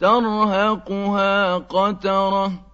ترهقها قترة.